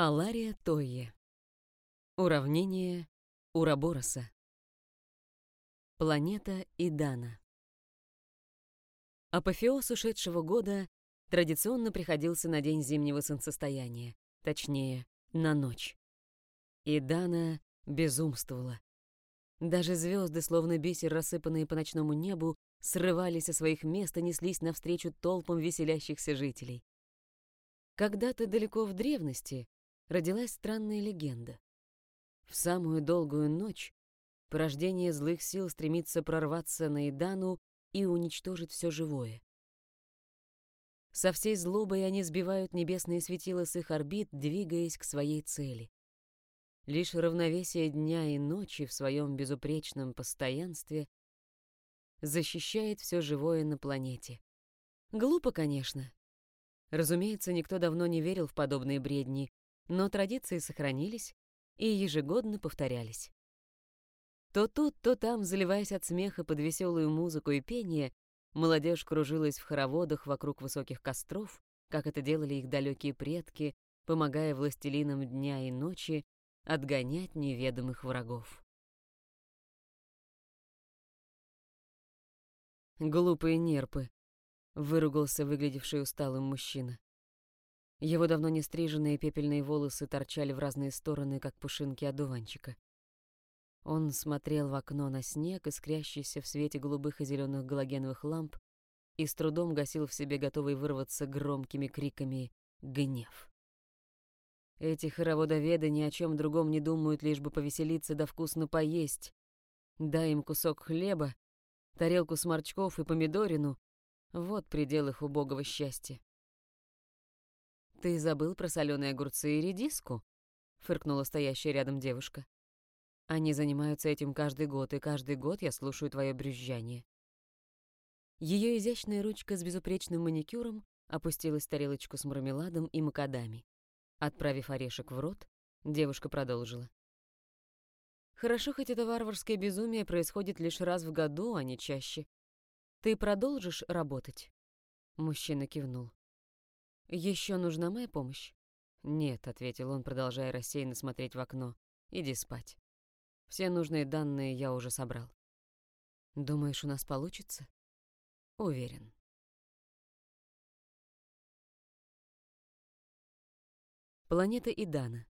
Алария Тойе. Уравнение Урабороса. Планета Идана. Апофеоз ушедшего года традиционно приходился на день зимнего солнцестояния, точнее, на ночь. Идана безумствовала. Даже звезды, словно бисер, рассыпанные по ночному небу, срывались со своих мест и неслись навстречу толпам веселящихся жителей. Когда-то далеко в древности родилась странная легенда. В самую долгую ночь порождение злых сил стремится прорваться на Идану и уничтожить все живое. Со всей злобой они сбивают небесные светила с их орбит, двигаясь к своей цели. Лишь равновесие дня и ночи в своем безупречном постоянстве защищает все живое на планете. Глупо, конечно. Разумеется, никто давно не верил в подобные бредни, но традиции сохранились и ежегодно повторялись. То тут, то там, заливаясь от смеха под веселую музыку и пение, молодежь кружилась в хороводах вокруг высоких костров, как это делали их далекие предки, помогая властелинам дня и ночи отгонять неведомых врагов. «Глупые нерпы», — выругался выглядевший усталым мужчина. Его давно не стриженные пепельные волосы торчали в разные стороны, как пушинки одуванчика. Он смотрел в окно на снег, искрящийся в свете голубых и зеленых галогеновых ламп, и с трудом гасил в себе готовый вырваться громкими криками гнев. Эти хороводоведы ни о чем другом не думают, лишь бы повеселиться да вкусно поесть. Дай им кусок хлеба, тарелку сморчков и помидорину — вот предел их убогого счастья. «Ты забыл про соленые огурцы и редиску?» — фыркнула стоящая рядом девушка. «Они занимаются этим каждый год, и каждый год я слушаю твое брюзжание». Ее изящная ручка с безупречным маникюром опустилась в тарелочку с мармеладом и макадами. Отправив орешек в рот, девушка продолжила. «Хорошо, хоть это варварское безумие происходит лишь раз в году, а не чаще. Ты продолжишь работать?» Мужчина кивнул. Еще нужна моя помощь?» «Нет», — ответил он, продолжая рассеянно смотреть в окно. «Иди спать. Все нужные данные я уже собрал». «Думаешь, у нас получится?» «Уверен». Планета Идана.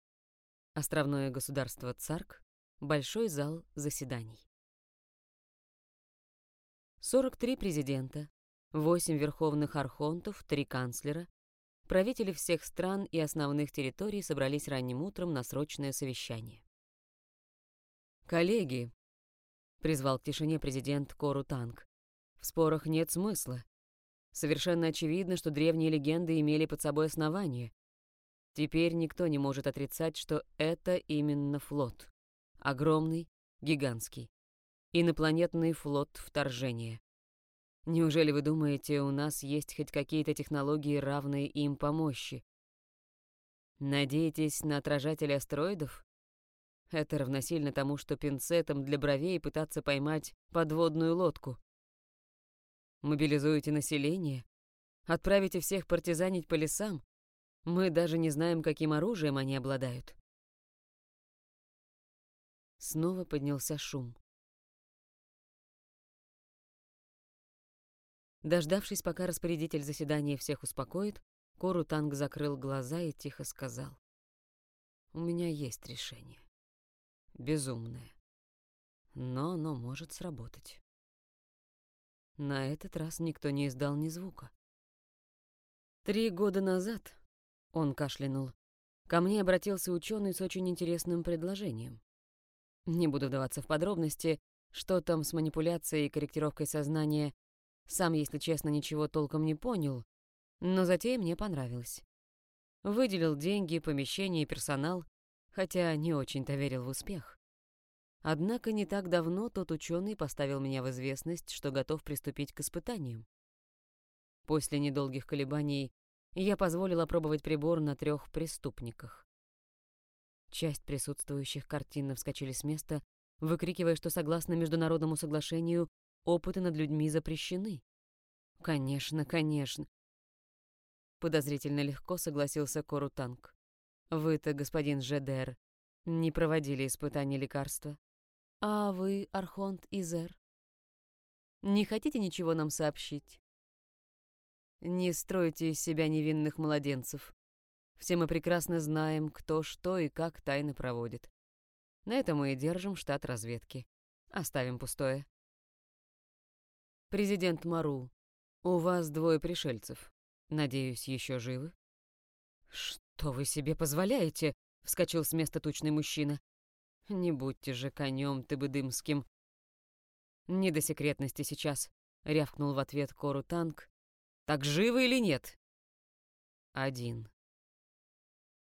Островное государство Царк. Большой зал заседаний. 43 президента, 8 верховных архонтов, 3 канцлера, правители всех стран и основных территорий собрались ранним утром на срочное совещание. «Коллеги», — призвал к тишине президент Кору Танк, — «в спорах нет смысла. Совершенно очевидно, что древние легенды имели под собой основание. Теперь никто не может отрицать, что это именно флот. Огромный, гигантский. Инопланетный флот вторжения. Неужели вы думаете, у нас есть хоть какие-то технологии, равные им по мощи? Надеетесь на отражатели астероидов? Это равносильно тому, что пинцетом для бровей пытаться поймать подводную лодку. Мобилизуете население? Отправите всех партизанить по лесам? Мы даже не знаем, каким оружием они обладают. Снова поднялся шум. Дождавшись, пока распорядитель заседания всех успокоит, Кору Танг закрыл глаза и тихо сказал. «У меня есть решение. Безумное. Но оно может сработать». На этот раз никто не издал ни звука. Три года назад, он кашлянул, ко мне обратился ученый с очень интересным предложением. Не буду вдаваться в подробности, что там с манипуляцией и корректировкой сознания сам, если честно, ничего толком не понял, но затея мне понравилась. Выделил деньги, помещение и персонал, хотя не очень-то верил в успех. Однако не так давно тот ученый поставил меня в известность, что готов приступить к испытаниям. После недолгих колебаний я позволил опробовать прибор на трех преступниках. Часть присутствующих картинно вскочили с места, выкрикивая, что согласно международному соглашению опыты над людьми запрещены. Конечно, конечно. Подозрительно легко согласился Корутанг. Вы-то, господин Жедер, не проводили испытания лекарства. А вы, Архонт Изер, не хотите ничего нам сообщить? Не стройте из себя невинных младенцев. Все мы прекрасно знаем, кто что и как тайно проводит. На этом мы и держим штат разведки. Оставим пустое. Президент Мару, у вас двое пришельцев. Надеюсь, еще живы? Что вы себе позволяете? Вскочил с места тучный мужчина. Не будьте же конем ты бы дымским. Не до секретности сейчас, рявкнул в ответ Кору Танк. Так живы или нет? Один.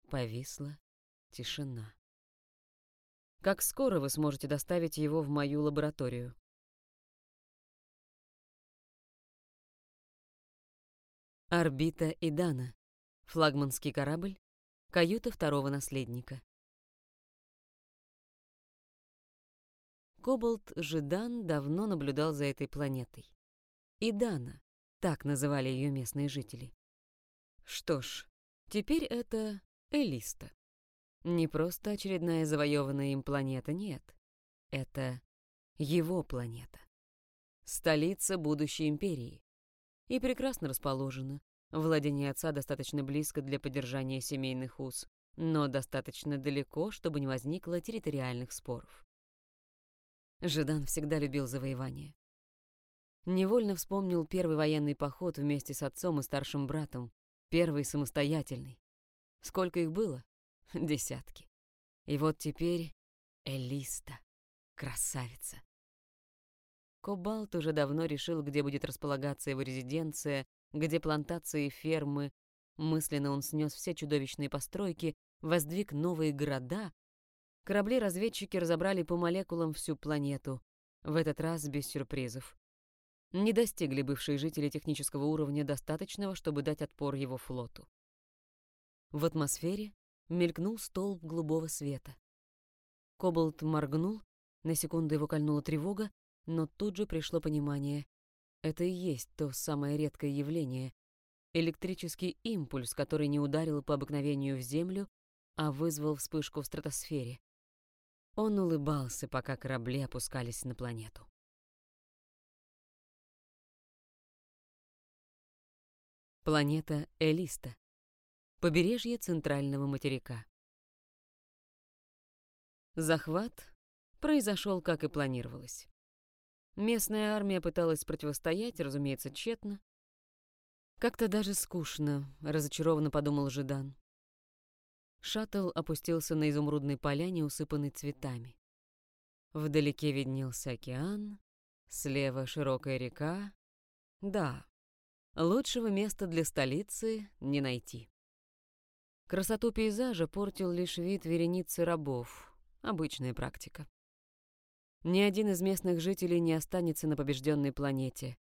Повисла тишина. Как скоро вы сможете доставить его в мою лабораторию? Орбита Идана. Флагманский корабль. Каюта второго наследника. Кобальт Жидан давно наблюдал за этой планетой. Идана, так называли ее местные жители. Что ж, теперь это Элиста. Не просто очередная завоеванная им планета, нет. Это его планета. Столица будущей империи. И прекрасно расположена. Владение отца достаточно близко для поддержания семейных уз, но достаточно далеко, чтобы не возникло территориальных споров. Жидан всегда любил завоевание. Невольно вспомнил первый военный поход вместе с отцом и старшим братом, первый самостоятельный. Сколько их было? Десятки. И вот теперь Элиста, красавица. Кобалт уже давно решил, где будет располагаться его резиденция, где плантации и фермы. Мысленно он снес все чудовищные постройки, воздвиг новые города, Корабли-разведчики разобрали по молекулам всю планету, в этот раз без сюрпризов. Не достигли бывшие жители технического уровня достаточного, чтобы дать отпор его флоту. В атмосфере мелькнул столб голубого света. Кобальт моргнул, на секунду его кольнула тревога, но тут же пришло понимание. Это и есть то самое редкое явление. Электрический импульс, который не ударил по обыкновению в Землю, а вызвал вспышку в стратосфере. Он улыбался, пока корабли опускались на планету. Планета Элиста. Побережье центрального материка. Захват произошел, как и планировалось. Местная армия пыталась противостоять, разумеется, тщетно. Как-то даже скучно, разочарованно подумал Жидан. Шаттл опустился на изумрудной поляне, усыпанной цветами. Вдалеке виднелся океан, слева широкая река. Да, лучшего места для столицы не найти. Красоту пейзажа портил лишь вид вереницы рабов, обычная практика. Ни один из местных жителей не останется на побежденной планете.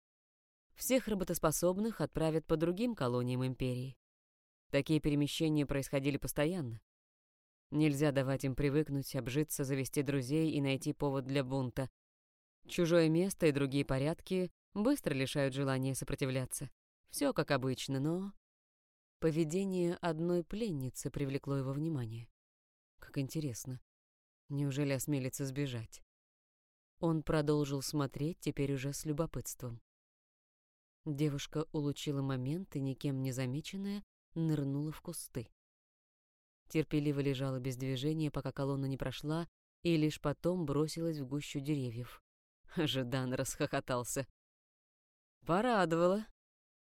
Всех работоспособных отправят по другим колониям империи. Такие перемещения происходили постоянно. Нельзя давать им привыкнуть, обжиться, завести друзей и найти повод для бунта. Чужое место и другие порядки быстро лишают желания сопротивляться. Все как обычно, но... Поведение одной пленницы привлекло его внимание. Как интересно. Неужели осмелится сбежать? Он продолжил смотреть, теперь уже с любопытством. Девушка улучила момент и, никем не замеченная, нырнула в кусты. Терпеливо лежала без движения, пока колонна не прошла, и лишь потом бросилась в гущу деревьев. Ждан расхохотался. «Порадовала.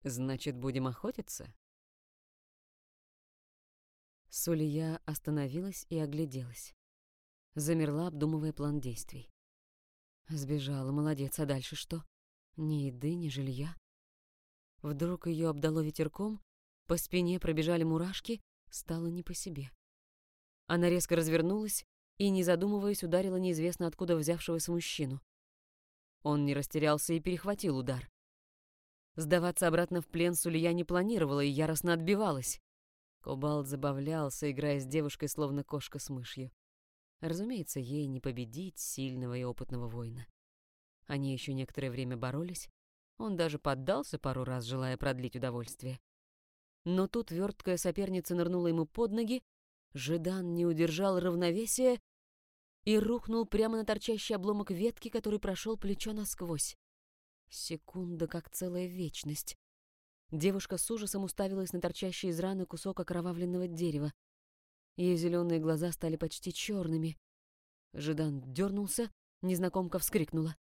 Значит, будем охотиться?» Сулия остановилась и огляделась. Замерла, обдумывая план действий. Сбежала, молодец, а дальше что? Ни еды, ни жилья. Вдруг ее обдало ветерком, по спине пробежали мурашки, стало не по себе. Она резко развернулась и, не задумываясь, ударила неизвестно откуда взявшегося мужчину. Он не растерялся и перехватил удар. Сдаваться обратно в плен Сулия не планировала и яростно отбивалась. Кобалт забавлялся, играя с девушкой, словно кошка с мышью. Разумеется, ей не победить сильного и опытного воина. Они еще некоторое время боролись. Он даже поддался пару раз, желая продлить удовольствие. Но тут верткая соперница нырнула ему под ноги, Жедан не удержал равновесия и рухнул прямо на торчащий обломок ветки, который прошел плечо насквозь. Секунда, как целая вечность. Девушка с ужасом уставилась на торчащий из раны кусок окровавленного дерева. Ее зеленые глаза стали почти черными. Жидан дернулся, незнакомка вскрикнула.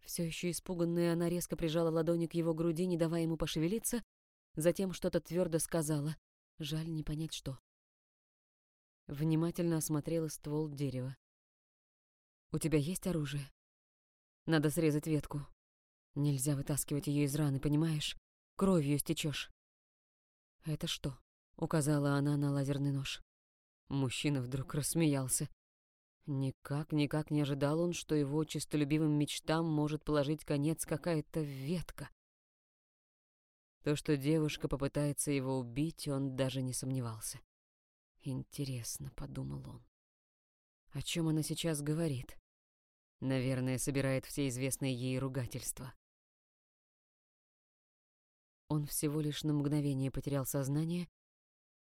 Все еще испуганная, она резко прижала ладони к его груди, не давая ему пошевелиться, затем что-то твердо сказала. Жаль не понять, что. Внимательно осмотрела ствол дерева. «У тебя есть оружие? Надо срезать ветку. Нельзя вытаскивать ее из раны, понимаешь? Кровью стечешь. «Это что?» — указала она на лазерный нож. Мужчина вдруг рассмеялся. Никак, никак не ожидал он, что его честолюбивым мечтам может положить конец какая-то ветка. То, что девушка попытается его убить, он даже не сомневался. «Интересно», — подумал он. «О чем она сейчас говорит?» Наверное, собирает все известные ей ругательства. Он всего лишь на мгновение потерял сознание,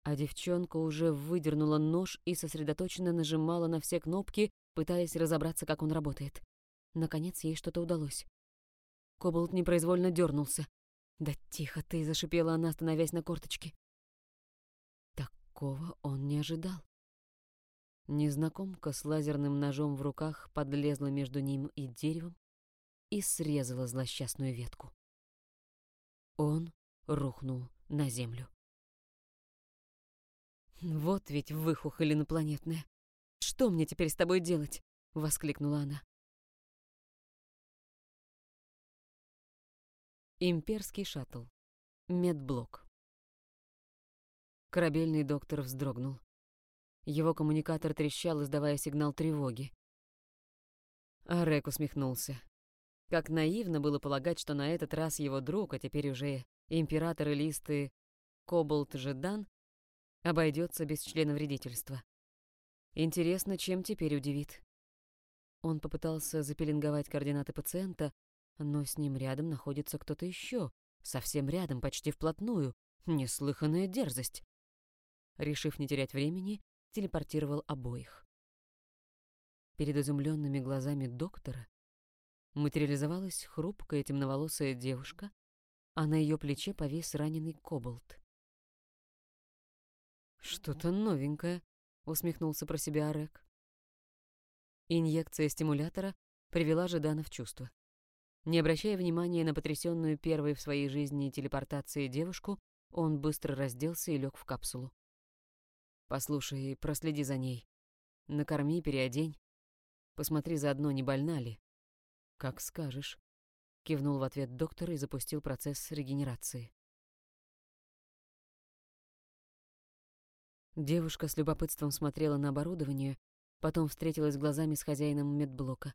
а девчонка уже выдернула нож и сосредоточенно нажимала на все кнопки, пытаясь разобраться, как он работает. Наконец ей что-то удалось. Кобалт непроизвольно дернулся. «Да тихо ты!» — зашипела она, становясь на корточки. Такого он не ожидал. Незнакомка с лазерным ножом в руках подлезла между ним и деревом и срезала злосчастную ветку. Он рухнул на землю. «Вот ведь выхухоль инопланетная! Что мне теперь с тобой делать?» — воскликнула она. Имперский шаттл. Медблок. Корабельный доктор вздрогнул. Его коммуникатор трещал, издавая сигнал тревоги. Арек усмехнулся. Как наивно было полагать, что на этот раз его друг, а теперь уже император Элисты Кобалт Жедан, обойдется без члена вредительства. Интересно, чем теперь удивит. Он попытался запеленговать координаты пациента, но с ним рядом находится кто-то еще, совсем рядом, почти вплотную. Неслыханная дерзость. Решив не терять времени, телепортировал обоих. Перед изумленными глазами доктора материализовалась хрупкая темноволосая девушка, а на ее плече повис раненый кобальт. «Что-то новенькое», — усмехнулся про себя Орек. Инъекция стимулятора привела Жидана в чувство. Не обращая внимания на потрясенную первой в своей жизни телепортации девушку, он быстро разделся и лег в капсулу. «Послушай, проследи за ней. Накорми, переодень. Посмотри заодно, не больна ли». «Как скажешь», — кивнул в ответ доктор и запустил процесс регенерации. Девушка с любопытством смотрела на оборудование, потом встретилась глазами с хозяином медблока.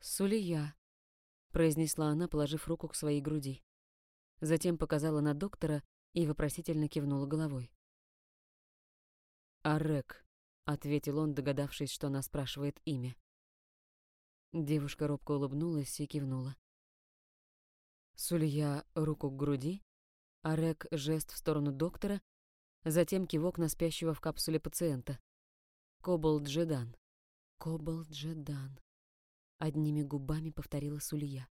«Сулия», — произнесла она, положив руку к своей груди. Затем показала на доктора и вопросительно кивнула головой. «Арек», — ответил он, догадавшись, что она спрашивает имя. Девушка робко улыбнулась и кивнула. Сулия руку к груди, Арек жест в сторону доктора, затем кивок на спящего в капсуле пациента. Кобал Джедан. Кобал Джедан. Одними губами повторила Сулия.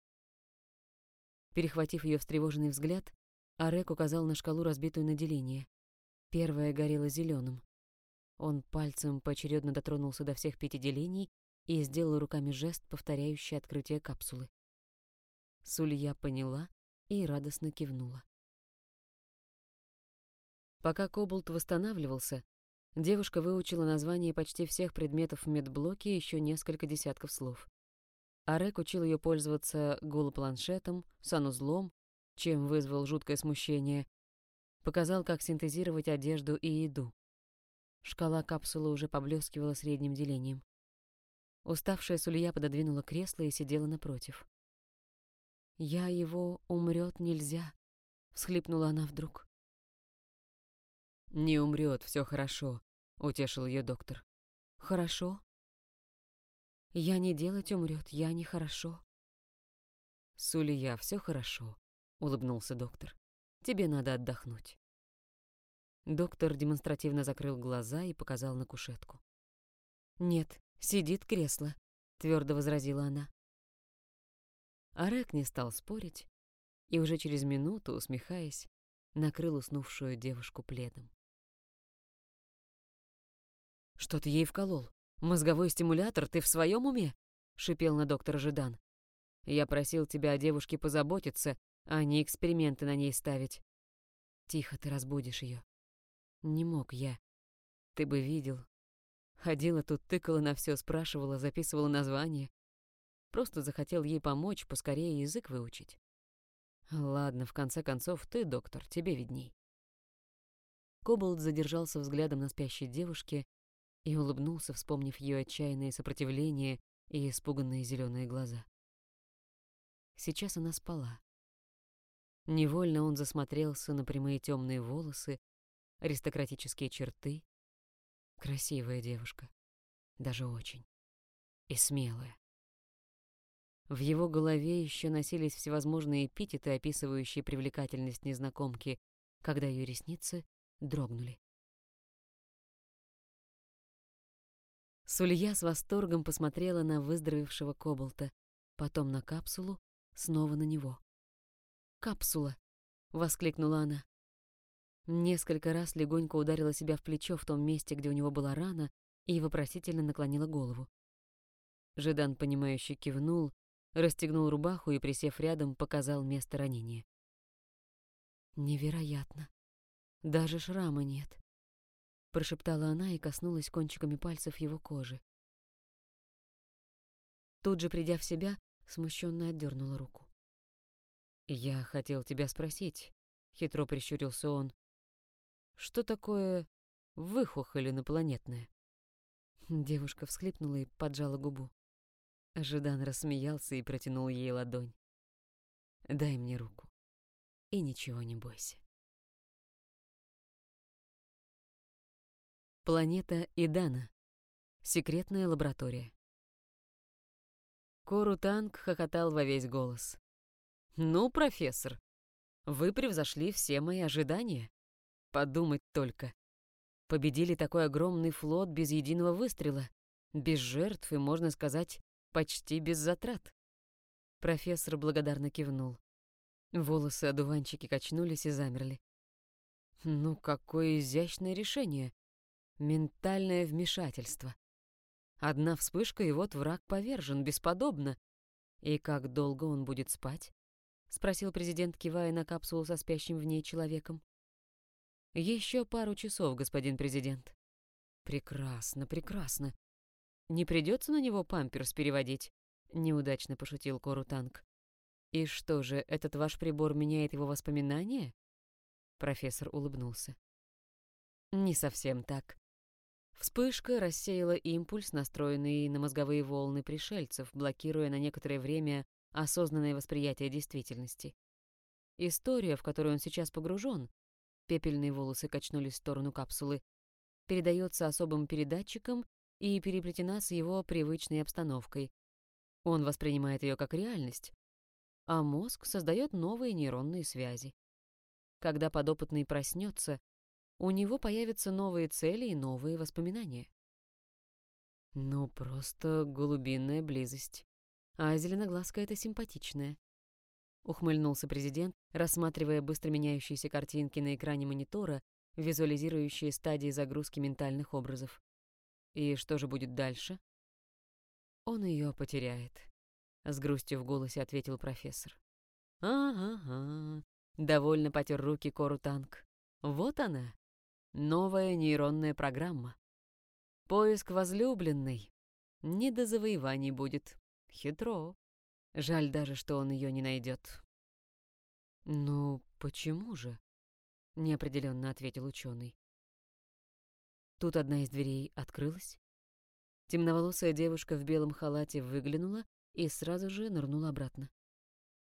Перехватив ее встревоженный взгляд, Арек указал на шкалу, разбитую на деление. Первая горела зеленым. Он пальцем поочередно дотронулся до всех пяти делений и сделал руками жест, повторяющий открытие капсулы. Сулья поняла и радостно кивнула. Пока Кобалт восстанавливался, девушка выучила название почти всех предметов в медблоке и еще несколько десятков слов. Арек учил ее пользоваться голопланшетом, санузлом, чем вызвал жуткое смущение, показал, как синтезировать одежду и еду. Шкала капсулы уже поблескивала средним делением. Уставшая Сулья пододвинула кресло и сидела напротив. «Я его умрет нельзя», — всхлипнула она вдруг. «Не умрет, все хорошо», — утешил ее доктор. «Хорошо?» «Я не делать умрет, я не хорошо». «Сулия, все хорошо», — улыбнулся доктор. «Тебе надо отдохнуть». Доктор демонстративно закрыл глаза и показал на кушетку. «Нет, сидит кресло», — твердо возразила она. Арек не стал спорить и уже через минуту, усмехаясь, накрыл уснувшую девушку пледом. «Что ты ей вколол? Мозговой стимулятор? Ты в своем уме?» — шипел на доктора Жидан. «Я просил тебя о девушке позаботиться, а не эксперименты на ней ставить. Тихо, ты разбудишь ее. Не мог я. Ты бы видел. Ходила тут, тыкала на все, спрашивала, записывала название. Просто захотел ей помочь, поскорее язык выучить. Ладно, в конце концов, ты, доктор, тебе видней. Кобальт задержался взглядом на спящей девушке и улыбнулся, вспомнив ее отчаянное сопротивление и испуганные зеленые глаза. Сейчас она спала. Невольно он засмотрелся на прямые темные волосы, аристократические черты. Красивая девушка, даже очень. И смелая. В его голове еще носились всевозможные эпитеты, описывающие привлекательность незнакомки, когда ее ресницы дрогнули. Сулья с восторгом посмотрела на выздоровевшего кобальта, потом на капсулу, снова на него. «Капсула!» — воскликнула она. Несколько раз легонько ударила себя в плечо в том месте, где у него была рана, и вопросительно наклонила голову. Жидан, понимающе кивнул, расстегнул рубаху и, присев рядом, показал место ранения. «Невероятно! Даже шрама нет!» — прошептала она и коснулась кончиками пальцев его кожи. Тут же, придя в себя, смущенно отдернула руку. «Я хотел тебя спросить», — хитро прищурился он, что такое выхухоль инопланетная? Девушка всхлипнула и поджала губу. Жидан рассмеялся и протянул ей ладонь. «Дай мне руку. И ничего не бойся». Планета Идана. Секретная лаборатория. Кору Танк хохотал во весь голос. «Ну, профессор, вы превзошли все мои ожидания. Подумать только. Победили такой огромный флот без единого выстрела, без жертв и, можно сказать, почти без затрат. Профессор благодарно кивнул. Волосы одуванчики качнулись и замерли. Ну, какое изящное решение. Ментальное вмешательство. Одна вспышка, и вот враг повержен, бесподобно. И как долго он будет спать? — спросил президент, кивая на капсулу со спящим в ней человеком. Еще пару часов, господин президент. Прекрасно, прекрасно. Не придется на него памперс переводить? Неудачно пошутил Кору Танк. И что же, этот ваш прибор меняет его воспоминания? Профессор улыбнулся. Не совсем так. Вспышка рассеяла импульс, настроенный на мозговые волны пришельцев, блокируя на некоторое время осознанное восприятие действительности. История, в которую он сейчас погружен, Пепельные волосы качнулись в сторону капсулы. Передается особым передатчиком и переплетена с его привычной обстановкой. Он воспринимает ее как реальность, а мозг создает новые нейронные связи. Когда подопытный проснется, у него появятся новые цели и новые воспоминания. Ну, просто голубиная близость. А зеленоглазка — это симпатичная. — ухмыльнулся президент, рассматривая быстро меняющиеся картинки на экране монитора, визуализирующие стадии загрузки ментальных образов. «И что же будет дальше?» «Он ее потеряет», — с грустью в голосе ответил профессор. «Ага-ага», — довольно потер руки Кору Танк. «Вот она, новая нейронная программа. Поиск возлюбленной. Не до завоеваний будет. Хитро». Жаль даже, что он ее не найдет. «Ну, почему же?» — неопределенно ответил ученый. Тут одна из дверей открылась. Темноволосая девушка в белом халате выглянула и сразу же нырнула обратно.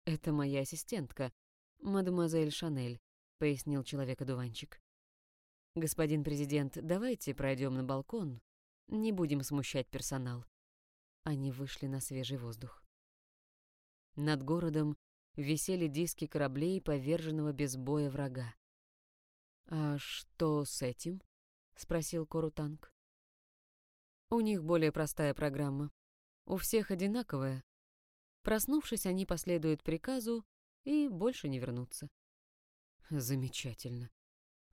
«Это моя ассистентка, мадемуазель Шанель», — пояснил человек-одуванчик. «Господин президент, давайте пройдем на балкон. Не будем смущать персонал». Они вышли на свежий воздух. Над городом висели диски кораблей, поверженного без боя врага. «А что с этим?» — спросил Корутанг. «У них более простая программа. У всех одинаковая. Проснувшись, они последуют приказу и больше не вернутся». «Замечательно.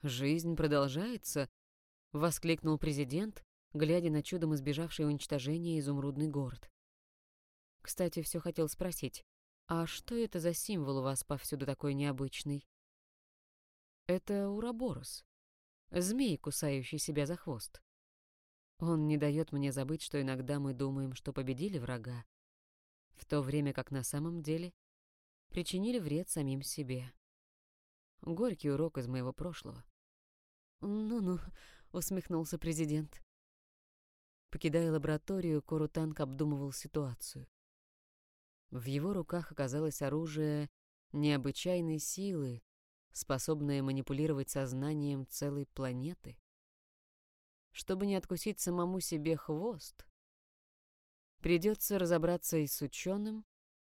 Жизнь продолжается», — воскликнул президент, глядя на чудом избежавший уничтожения изумрудный город. Кстати, все хотел спросить, а что это за символ у вас повсюду такой необычный? Это Ураборос, змей, кусающий себя за хвост. Он не дает мне забыть, что иногда мы думаем, что победили врага, в то время как на самом деле причинили вред самим себе. Горький урок из моего прошлого. «Ну-ну», — усмехнулся президент. Покидая лабораторию, Корутанг обдумывал ситуацию. В его руках оказалось оружие необычайной силы, способное манипулировать сознанием целой планеты. Чтобы не откусить самому себе хвост, придется разобраться и с ученым,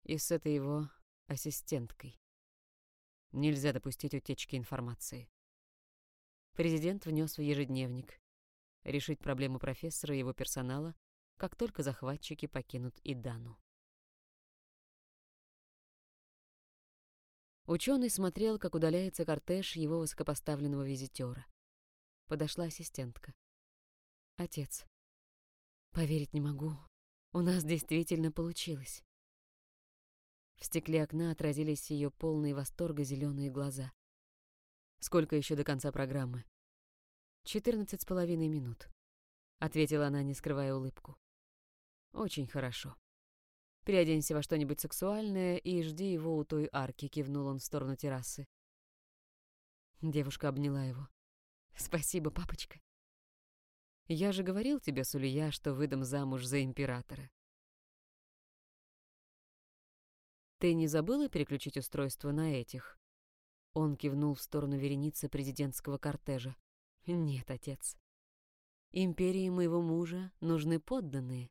и с этой его ассистенткой. Нельзя допустить утечки информации. Президент внес в ежедневник. Решить проблему профессора и его персонала, как только захватчики покинут Идану. Ученый смотрел, как удаляется кортеж его высокопоставленного визитера. Подошла ассистентка. «Отец, поверить не могу. У нас действительно получилось». В стекле окна отразились ее полные восторга зеленые глаза. «Сколько еще до конца программы?» «Четырнадцать с половиной минут», — ответила она, не скрывая улыбку. «Очень хорошо. Переоденься во что-нибудь сексуальное и жди его у той арки», — кивнул он в сторону террасы. Девушка обняла его. «Спасибо, папочка». «Я же говорил тебе, Сулия, что выдам замуж за императора». «Ты не забыла переключить устройство на этих?» Он кивнул в сторону вереницы президентского кортежа. «Нет, отец. Империи моего мужа нужны подданные.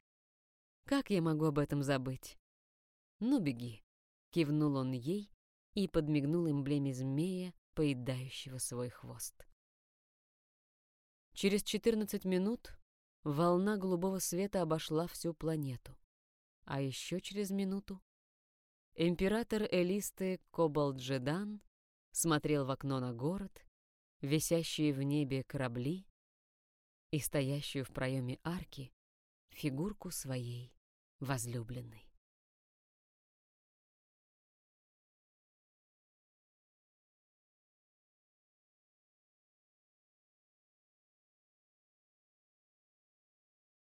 Как я могу об этом забыть? Ну, беги. Кивнул он ей и подмигнул эмблеме змея, поедающего свой хвост. Через 14 минут волна голубого света обошла всю планету. А еще через минуту император Элисты Кобалджедан смотрел в окно на город, висящие в небе корабли и стоящую в проеме арки фигурку своей возлюбленной.